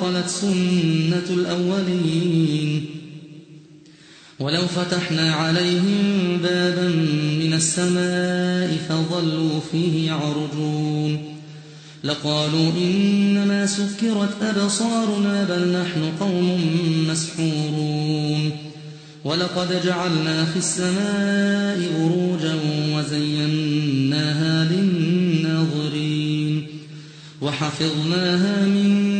خلت سنة الأولين. ولو فتحنا عليهم بابا من السماء فظلوا فيه يعرجون. لقالوا إنما سكرت أبصارنا بل نحن قوم مسحورون. ولقد جعلنا في السماء بروجا وزيناها للناظرين. وحفظناها من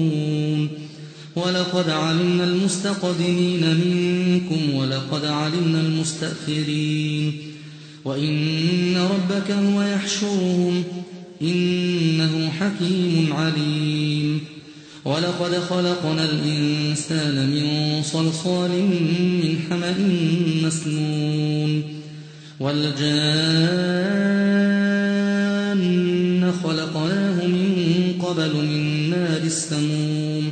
ولقد علمنا المستقدمين منكم ولقد علمنا المستأخرين. وإن ربك هو يحشرهم إنه حكيم عليم. ولقد خلقنا الإنسان من صلصال من حمأ مسنون. والجان خلقناه من قبل من نار السموم.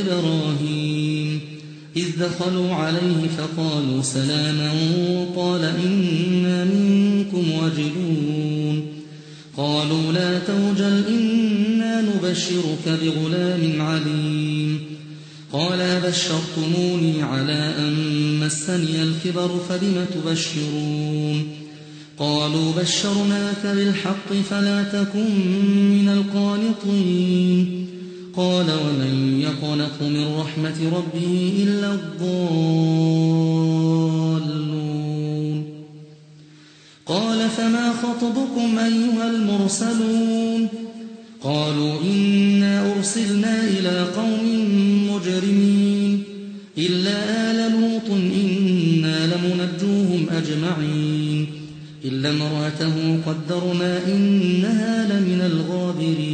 إبراهيم إذ دخلوا عليه فقالوا سلاما قال إنا منكم وجلون. قالوا لا توجل إنا نبشرك بغلام عليم. قال بشرتموني على أن مسني الكبر فبم تبشرون؟ قالوا بشرناك بالحق فلا تكن من القانطين. قال ومن يقنط من رحمة ربه إلا الضالون. قال فما خطبكم أيها المرسلون؟ قالوا إنا أرسلنا إلى قوم مجرمين إلا آل لوط إنا لمنجوهم أجمعين إلا امرأته قدرنا إنها لمن الغابرين.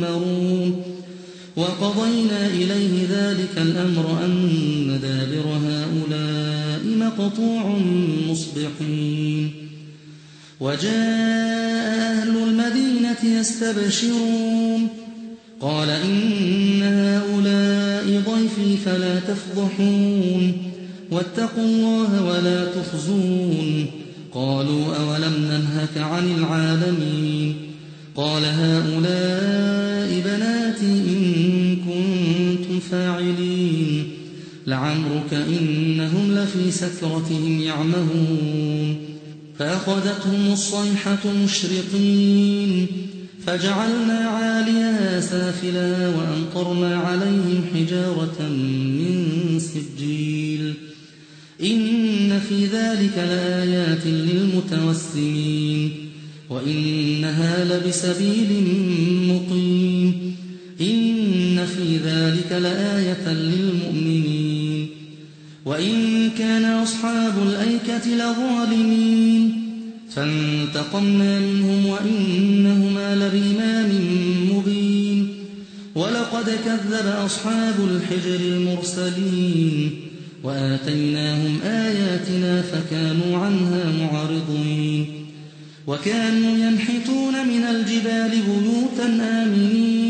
تؤمرون وقضينا إليه ذلك الأمر أن دابر هؤلاء مقطوع مصبحين. وجاء أهل المدينة يستبشرون. قال إن هؤلاء ضيفي فلا تفضحون. واتقوا الله ولا تخزون. قالوا أولم ننهك عن العالمين؟ قال هؤلاء إن كنتم فاعلين. لعمرك إنهم لفي سكرتهم يعمهون. فأخذتهم الصيحة مشرقين. فجعلنا عاليها سافلا وأمطرنا عليهم حجارة من سجيل. إن في ذلك لآيات للمتوسمين. وإنها لبسبيل مقيم. ذلك لآية للمؤمنين. وإن كان أصحاب الأيكة لظالمين. فانتقمنا منهم وإنهما لبإمام مبين. ولقد كذب أصحاب الحجر المرسلين. وآتيناهم آياتنا فكانوا عنها معرضين. وكانوا ينحتون من الجبال بيوتا آمنين.